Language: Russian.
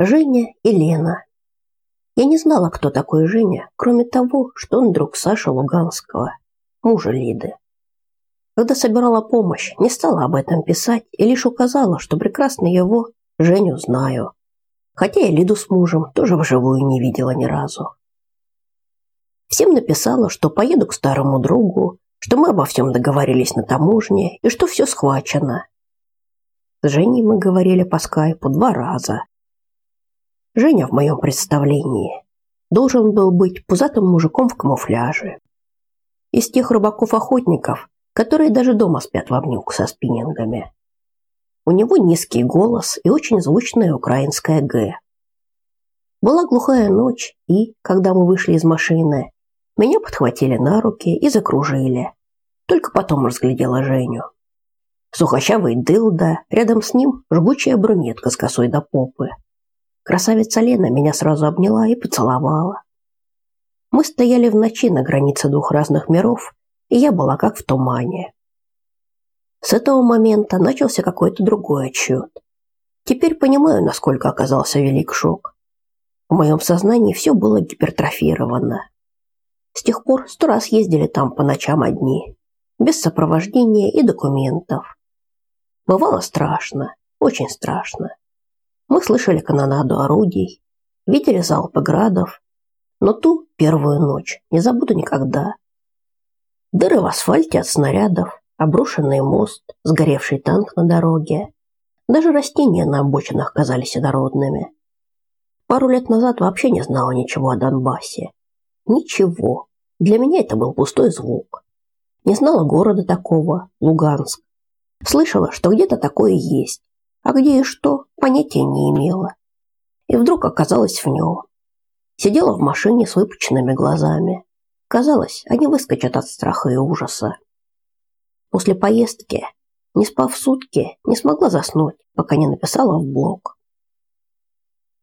Женя и Лена. Я не знала, кто такой Женя, кроме того, что он друг Саши Луганского, мужа Лиды. Когда собирала помощь, не стала об этом писать и лишь указала, что прекрасно его, Женю, знаю. Хотя и Лиду с мужем тоже вживую не видела ни разу. Всем написала, что поеду к старому другу, что мы обо всем договорились на таможне и что все схвачено. С Женей мы говорили по скайпу два раза. Женя в моем представлении должен был быть пузатым мужиком в камуфляже. Из тех рыбаков-охотников, которые даже дома спят в обнимку со спиннингами. У него низкий голос и очень звучная украинская «г». Была глухая ночь, и, когда мы вышли из машины, меня подхватили на руки и закружили. Только потом разглядела Женю. Сухощавый дылда, рядом с ним жгучая брюнетка с косой до попы. Красавица Лена меня сразу обняла и поцеловала. Мы стояли в ночи на границе двух разных миров, и я была как в тумане. С этого момента начался какой-то другой отсчет. Теперь понимаю, насколько оказался велик шок. В моем сознании все было гипертрофировано. С тех пор сто раз ездили там по ночам одни, без сопровождения и документов. Бывало страшно, очень страшно. Мы слышали канонаду орудий, видели залпы градов, но ту первую ночь не забуду никогда. Дыры в асфальте от снарядов, обрушенный мост, сгоревший танк на дороге. Даже растения на обочинах казались инородными. Пару лет назад вообще не знала ничего о Донбассе. Ничего. Для меня это был пустой звук. Не знала города такого, Луганск. Слышала, что где-то такое есть, а где и что, понятия не имела. И вдруг оказалась в нем. Сидела в машине с выпученными глазами. Казалось, они выскочат от страха и ужаса. После поездки, не спав сутки, не смогла заснуть, пока не написала в блог.